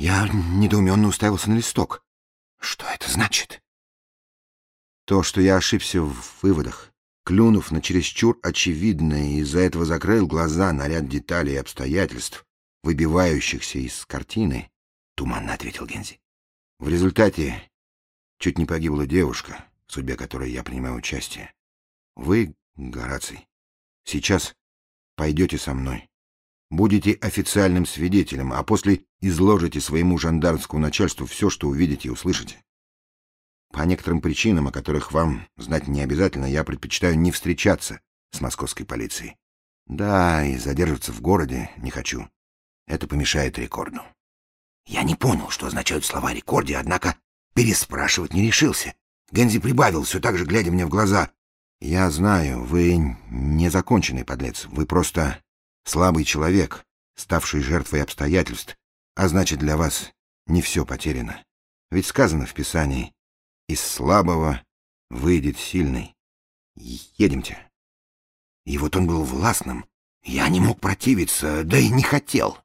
Я недоуменно уставился на листок. Что это значит? То, что я ошибся в выводах, клюнув на чересчур очевидное, из-за этого закрыл глаза на ряд деталей и обстоятельств, выбивающихся из картины, — туманно ответил Гензи. В результате чуть не погибла девушка, в судьбе которой я принимаю участие. Вы, Гораций, сейчас пойдете со мной. Будете официальным свидетелем, а после изложите своему жандармскому начальству все, что увидите и услышите. По некоторым причинам, о которых вам знать не обязательно, я предпочитаю не встречаться с московской полицией. Да, и задерживаться в городе не хочу. Это помешает рекорду. Я не понял, что означают слова рекорде, однако переспрашивать не решился. Гензи прибавил, все так же глядя мне в глаза. «Я знаю, вы незаконченный подлец. Вы просто слабый человек, ставший жертвой обстоятельств, а значит, для вас не все потеряно. Ведь сказано в Писании, из слабого выйдет сильный. Едемте». И вот он был властным. Я не мог противиться, да и не хотел.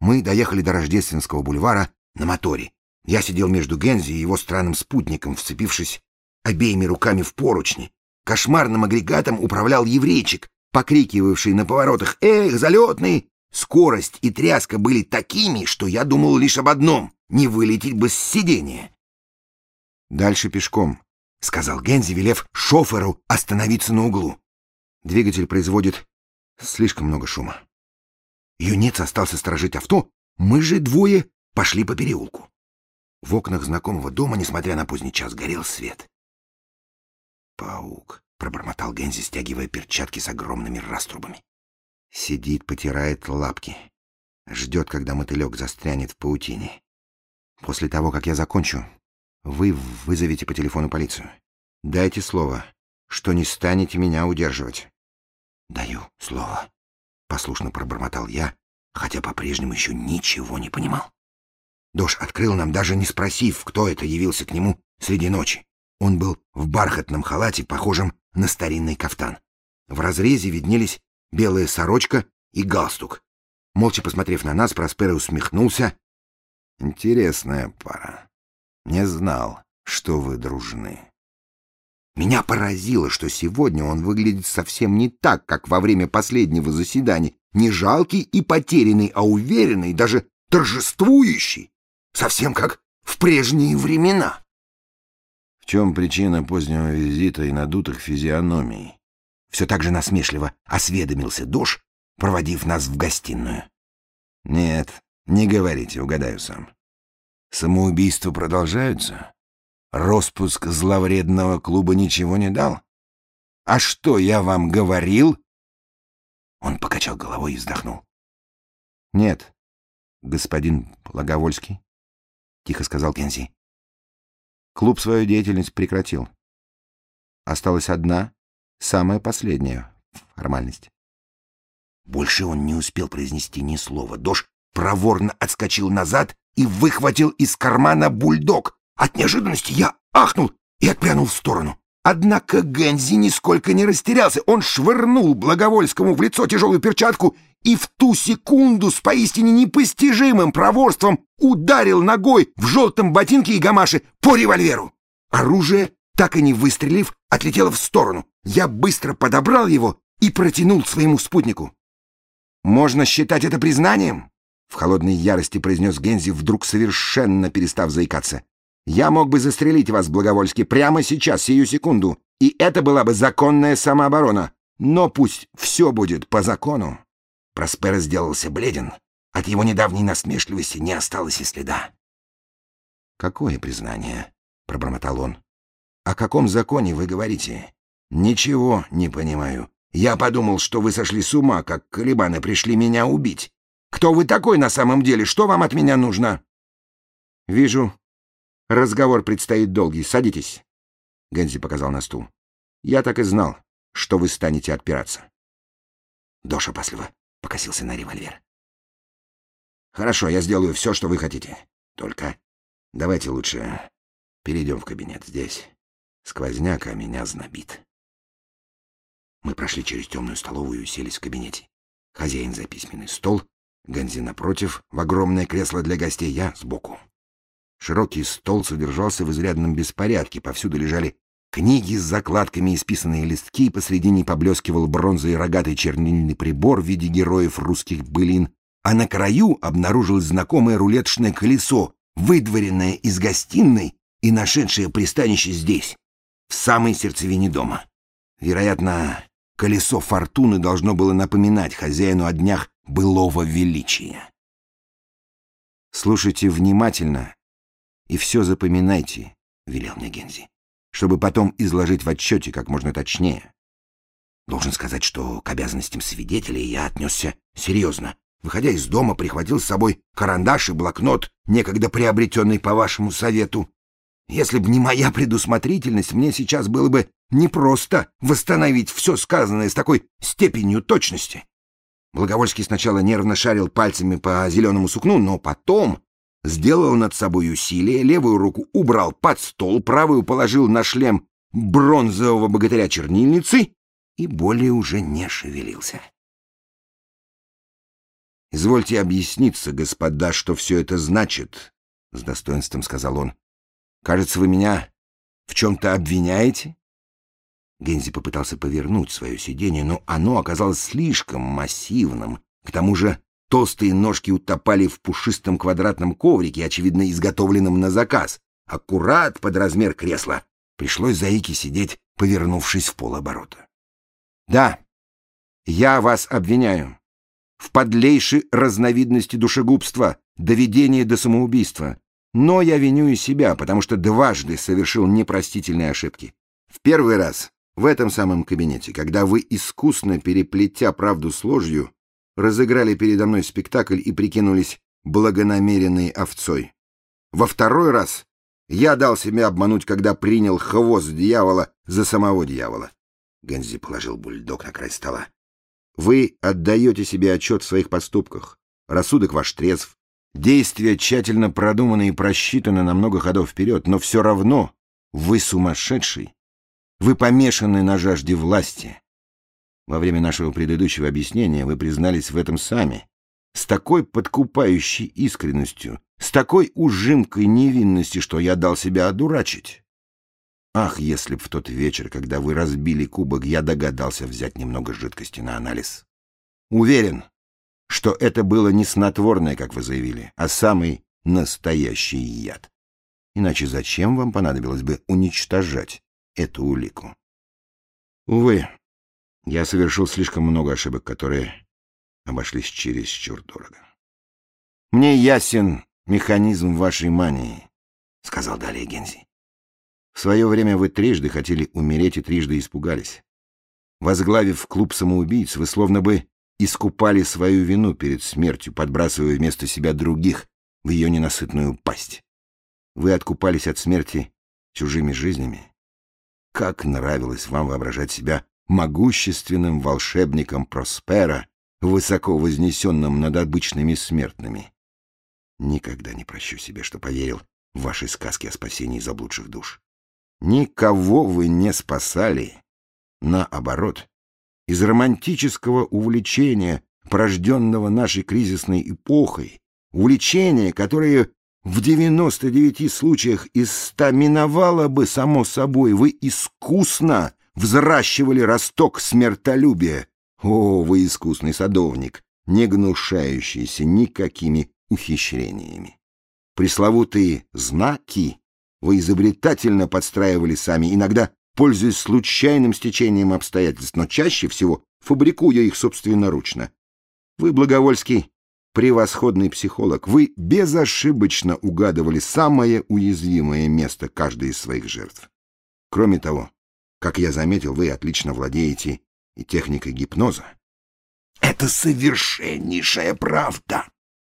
Мы доехали до Рождественского бульвара на моторе. Я сидел между Гензи и его странным спутником, вцепившись обеими руками в поручни. Кошмарным агрегатом управлял еврейчик, покрикивавший на поворотах «Эх, залетный!». Скорость и тряска были такими, что я думал лишь об одном — не вылететь бы с сидения. «Дальше пешком», — сказал Гензи, велев шоферу остановиться на углу. Двигатель производит слишком много шума. Юнец остался сторожить авто, мы же двое пошли по переулку. В окнах знакомого дома, несмотря на поздний час, горел свет. «Паук», — пробормотал Гензи, стягивая перчатки с огромными раструбами. Сидит, потирает лапки. Ждет, когда мотылек застрянет в паутине. После того, как я закончу, вы вызовете по телефону полицию. Дайте слово, что не станете меня удерживать. Даю слово, послушно пробормотал я, хотя по-прежнему еще ничего не понимал. Дош открыл нам, даже не спросив, кто это явился к нему среди ночи. Он был в бархатном халате, похожем на старинный кафтан. В разрезе виднелись белая сорочка и галстук. Молча посмотрев на нас, Проспера усмехнулся. «Интересная пара. Не знал, что вы дружны». Меня поразило, что сегодня он выглядит совсем не так, как во время последнего заседания. Не жалкий и потерянный, а уверенный, даже торжествующий. Совсем как в прежние времена. Чем причина позднего визита и надутых физиономий? Все так же насмешливо осведомился Дош, проводив нас в гостиную. Нет, не говорите, угадаю сам. Самоубийства продолжаются? Роспуск зловредного клуба ничего не дал? А что я вам говорил? Он покачал головой и вздохнул. Нет, господин Благовольский, тихо сказал Кензи. Клуб свою деятельность прекратил. Осталась одна, самая последняя формальность. Больше он не успел произнести ни слова. Дош проворно отскочил назад и выхватил из кармана бульдог. От неожиданности я ахнул и отпрянул в сторону. Однако Гензи нисколько не растерялся. Он швырнул Благовольскому в лицо тяжелую перчатку и в ту секунду с поистине непостижимым проворством ударил ногой в желтом ботинке и гамаше по револьверу. Оружие, так и не выстрелив, отлетело в сторону. Я быстро подобрал его и протянул своему спутнику. «Можно считать это признанием?» — в холодной ярости произнес Гензи, вдруг совершенно перестав заикаться. «Я мог бы застрелить вас, Благовольский, прямо сейчас, сию секунду, и это была бы законная самооборона. Но пусть все будет по закону». Проспера сделался бледен. От его недавней насмешливости не осталось и следа. «Какое признание?» — пробормотал он. «О каком законе вы говорите?» «Ничего не понимаю. Я подумал, что вы сошли с ума, как колебаны пришли меня убить. Кто вы такой на самом деле? Что вам от меня нужно?» «Вижу. Разговор предстоит долгий. Садитесь». Гензи показал на стул. «Я так и знал, что вы станете отпираться». Доша опасливо покосился на револьвер. «Хорошо, я сделаю все, что вы хотите. Только давайте лучше перейдем в кабинет здесь. Сквозняк, а меня знобит». Мы прошли через темную столовую и уселись в кабинете. Хозяин за письменный стол, Ганзи напротив, в огромное кресло для гостей, я сбоку. Широкий стол содержался в изрядном беспорядке, повсюду лежали книги с закладками и списанные листки, посредине поблескивал бронзовый рогатый чернильный прибор в виде героев русских былин, а на краю обнаружилось знакомое рулеточное колесо, выдворенное из гостиной и нашедшее пристанище здесь, в самой сердцевине дома. Вероятно, колесо фортуны должно было напоминать хозяину о днях былого величия. «Слушайте внимательно и все запоминайте», — велел мне Гензи, «чтобы потом изложить в отчете как можно точнее». Должен сказать, что к обязанностям свидетелей я отнесся серьезно. Выходя из дома, прихватил с собой карандаш и блокнот, некогда приобретенный по вашему совету. Если бы не моя предусмотрительность, мне сейчас было бы непросто восстановить все сказанное с такой степенью точности. Благовольский сначала нервно шарил пальцами по зеленому сукну, но потом сделал над собой усилие, левую руку убрал под стол, правую положил на шлем бронзового богатыря чернильницы и более уже не шевелился. «Извольте объясниться, господа, что все это значит», — с достоинством сказал он. «Кажется, вы меня в чем-то обвиняете?» Гензи попытался повернуть свое сиденье, но оно оказалось слишком массивным. К тому же толстые ножки утопали в пушистом квадратном коврике, очевидно, изготовленном на заказ. Аккурат под размер кресла. Пришлось Заике сидеть, повернувшись в полоборота. «Да, я вас обвиняю. В подлейшей разновидности душегубства, доведения до самоубийства. Но я виню и себя, потому что дважды совершил непростительные ошибки. В первый раз в этом самом кабинете, когда вы, искусно переплетя правду с ложью, разыграли передо мной спектакль и прикинулись благонамеренной овцой. Во второй раз я дал себя обмануть, когда принял хвост дьявола за самого дьявола. Гензи положил бульдог на край стола. Вы отдаете себе отчет в своих поступках. Рассудок ваш трезв. Действия тщательно продуманы и просчитаны на много ходов вперед, но все равно вы сумасшедший вы помешаны на жажде власти. Во время нашего предыдущего объяснения вы признались в этом сами. С такой подкупающей искренностью, с такой ужимкой невинности, что я дал себя одурачить. Ах, если б в тот вечер, когда вы разбили кубок, я догадался взять немного жидкости на анализ. Уверен, что это было не снотворное, как вы заявили, а самый настоящий яд. Иначе зачем вам понадобилось бы уничтожать эту улику. Увы, я совершил слишком много ошибок, которые обошлись чересчур дорого. Мне ясен механизм вашей мании, — сказал далее Гензи. В свое время вы трижды хотели умереть и трижды испугались. Возглавив клуб самоубийц, вы словно бы искупали свою вину перед смертью, подбрасывая вместо себя других в ее ненасытную пасть. Вы откупались от смерти чужими жизнями, как нравилось вам воображать себя могущественным волшебником Проспера, высоко вознесенным над обычными смертными. Никогда не прощу себе, что поверил в ваши сказки о спасении заблудших душ. Никого вы не спасали. Наоборот, из романтического увлечения, порожденного нашей кризисной эпохой, увлечения, которое в 99 случаях из ста миновало бы само собой. Вы искусно взращивали росток смертолюбия. О, вы искусный садовник, не гнушающийся никакими ухищрениями. Пресловутые знаки вы изобретательно подстраивали сами, иногда пользуясь случайным стечением обстоятельств, но чаще всего фабрикуя их собственноручно. Вы, Благовольский, превосходный психолог. Вы безошибочно угадывали самое уязвимое место каждой из своих жертв. Кроме того, как я заметил, вы отлично владеете и техникой гипноза. Это совершеннейшая правда.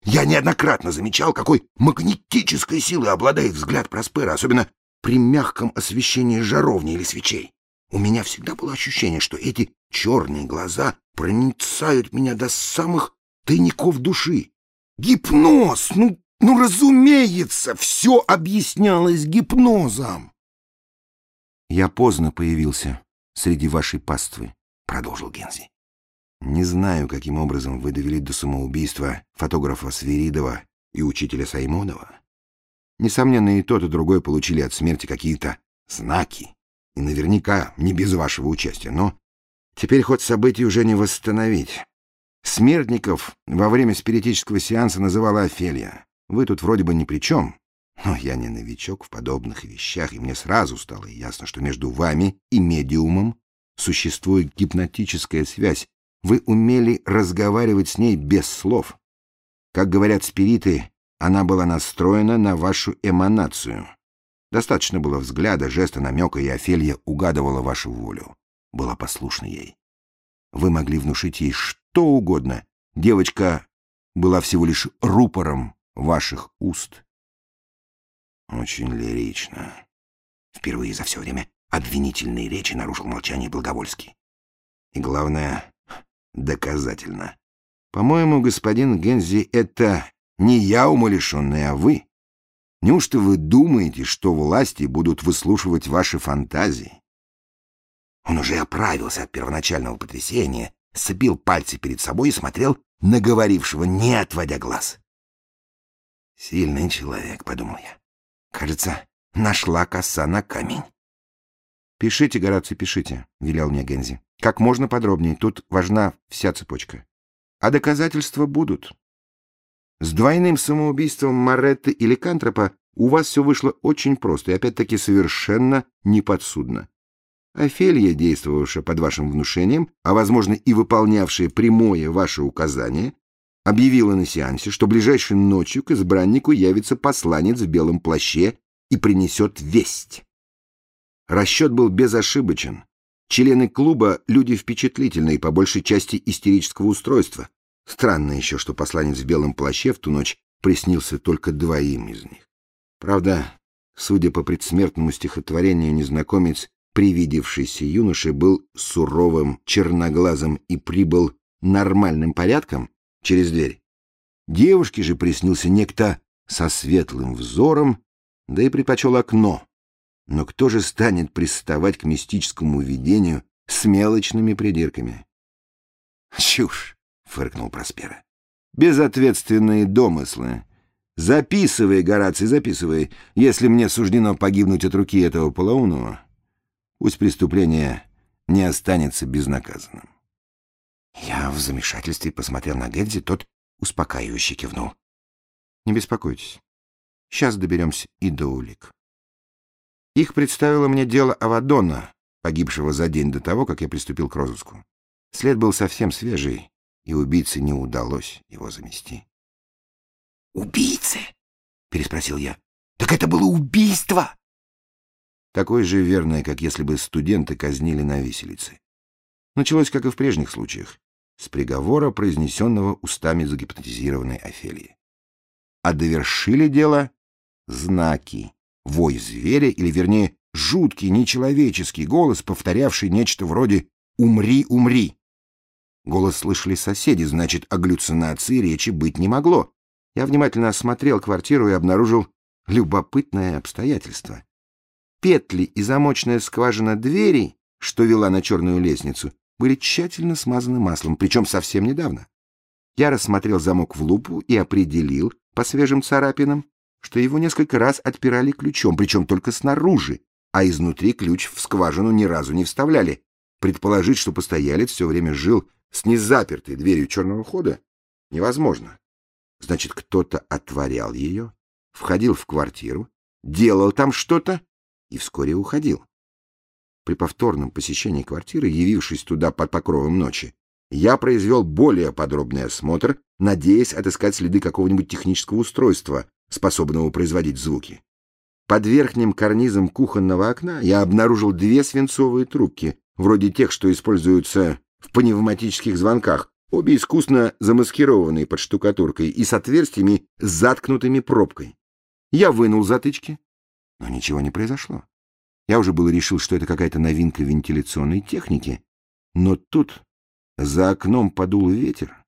Я неоднократно замечал, какой магнетической силой обладает взгляд Проспера, особенно при мягком освещении жаровни или свечей. У меня всегда было ощущение, что эти черные глаза проницают меня до самых тайников души. Гипноз! Ну, ну, разумеется, все объяснялось гипнозом. Я поздно появился среди вашей паствы, продолжил Гензи. Не знаю, каким образом вы довели до самоубийства фотографа Свиридова и учителя Саймонова. Несомненно, и тот, и другой получили от смерти какие-то знаки, и наверняка не без вашего участия, но теперь ход событий уже не восстановить. Смертников во время спиритического сеанса называла Офелия. Вы тут вроде бы ни при чем, но я не новичок в подобных вещах, и мне сразу стало ясно, что между вами и медиумом существует гипнотическая связь. Вы умели разговаривать с ней без слов. Как говорят спириты, она была настроена на вашу эманацию. Достаточно было взгляда, жеста, намека, и Офелия угадывала вашу волю. Была послушна ей. Вы могли внушить ей что угодно. Девочка была всего лишь рупором ваших уст. Очень лирично. Впервые за все время обвинительные речи нарушил молчание Благовольский. И главное, доказательно. По-моему, господин Гензи, это не я умалишенный, а вы. Неужто вы думаете, что власти будут выслушивать ваши фантазии? Он уже оправился от первоначального потрясения, сцепил пальцы перед собой и смотрел на говорившего, не отводя глаз. «Сильный человек», — подумал я. «Кажется, нашла коса на камень». «Пишите, Гораций, пишите», — велел мне Гензи. «Как можно подробнее, тут важна вся цепочка. А доказательства будут. С двойным самоубийством Моретты или Кантропа у вас все вышло очень просто и опять-таки совершенно неподсудно. Офелия, действовавшая под вашим внушением, а, возможно, и выполнявшая прямое ваше указание, объявила на сеансе, что ближайшей ночью к избраннику явится посланец в белом плаще и принесет весть. Расчет был безошибочен. Члены клуба — люди впечатлительные, по большей части истерического устройства. Странно еще, что посланец в белом плаще в ту ночь приснился только двоим из них. Правда, судя по предсмертному стихотворению, незнакомец привидевшийся юноше был суровым, черноглазым и прибыл нормальным порядком через дверь. Девушке же приснился некто со светлым взором, да и предпочел окно. Но кто же станет приставать к мистическому видению с мелочными придирками? «Чушь!» — фыркнул Проспера. «Безответственные домыслы. Записывай, Гораций, записывай. Если мне суждено погибнуть от руки этого полоумного, Пусть преступление не останется безнаказанным. Я в замешательстве посмотрел на Гэдзи, тот успокаивающе кивнул. Не беспокойтесь. Сейчас доберемся и до улик. Их представило мне дело Авадона, погибшего за день до того, как я приступил к розыску. След был совсем свежий, и убийце не удалось его замести. «Убийцы?» — переспросил я. «Так это было убийство!» такое же верное, как если бы студенты казнили на виселице. Началось, как и в прежних случаях, с приговора, произнесенного устами загипнотизированной Офелии. А довершили дело знаки, вой зверя, или, вернее, жуткий, нечеловеческий голос, повторявший нечто вроде «Умри, умри!». Голос слышали соседи, значит, о галлюцинации речи быть не могло. Я внимательно осмотрел квартиру и обнаружил любопытное обстоятельство. Петли и замочная скважина двери, что вела на черную лестницу, были тщательно смазаны маслом, причем совсем недавно. Я рассмотрел замок в лупу и определил по свежим царапинам, что его несколько раз отпирали ключом, причем только снаружи, а изнутри ключ в скважину ни разу не вставляли. Предположить, что постоялец все время жил с незапертой дверью черного хода, невозможно. Значит, кто-то отворял ее, входил в квартиру, делал там что-то и вскоре уходил. При повторном посещении квартиры, явившись туда под покровом ночи, я произвел более подробный осмотр, надеясь отыскать следы какого-нибудь технического устройства, способного производить звуки. Под верхним карнизом кухонного окна я обнаружил две свинцовые трубки, вроде тех, что используются в пневматических звонках, обе искусно замаскированные под штукатуркой и с отверстиями, заткнутыми пробкой. Я вынул затычки, но ничего не произошло. Я уже было решил, что это какая-то новинка вентиляционной техники, но тут за окном подул ветер,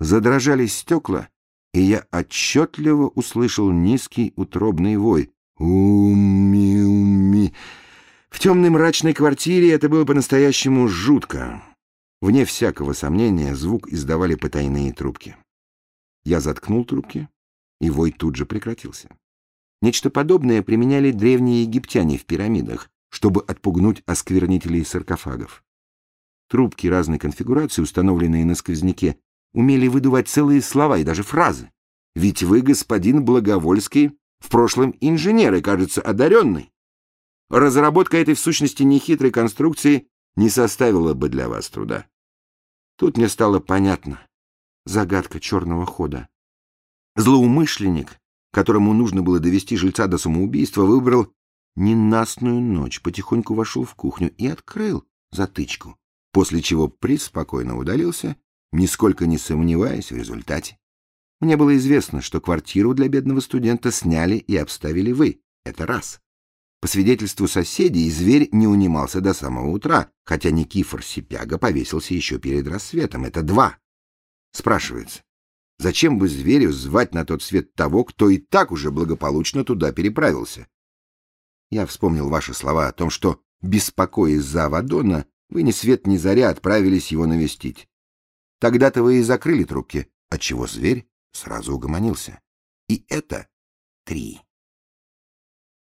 задрожали стекла, и я отчетливо услышал низкий утробный вой. Уми-уми. В темной мрачной квартире это было по-настоящему жутко. Вне всякого сомнения, звук издавали потайные трубки. Я заткнул трубки, и вой тут же прекратился. Нечто подобное применяли древние египтяне в пирамидах, чтобы отпугнуть осквернителей саркофагов. Трубки разной конфигурации, установленные на сквозняке, умели выдувать целые слова и даже фразы. Ведь вы, господин Благовольский, в прошлом инженер и, кажется, одаренный. Разработка этой в сущности нехитрой конструкции не составила бы для вас труда. Тут мне стало понятно загадка черного хода. Злоумышленник, которому нужно было довести жильца до самоубийства, выбрал ненастную ночь, потихоньку вошел в кухню и открыл затычку, после чего преспокойно удалился, нисколько не сомневаясь в результате. Мне было известно, что квартиру для бедного студента сняли и обставили вы. Это раз. По свидетельству соседей, зверь не унимался до самого утра, хотя Никифор Сипяга повесился еще перед рассветом. Это два. Спрашивается, зачем бы зверю звать на тот свет того, кто и так уже благополучно туда переправился? Я вспомнил ваши слова о том, что, беспокоясь за Авадона, вы ни свет ни заря отправились его навестить. Тогда-то вы и закрыли трубки, отчего зверь сразу угомонился. И это три.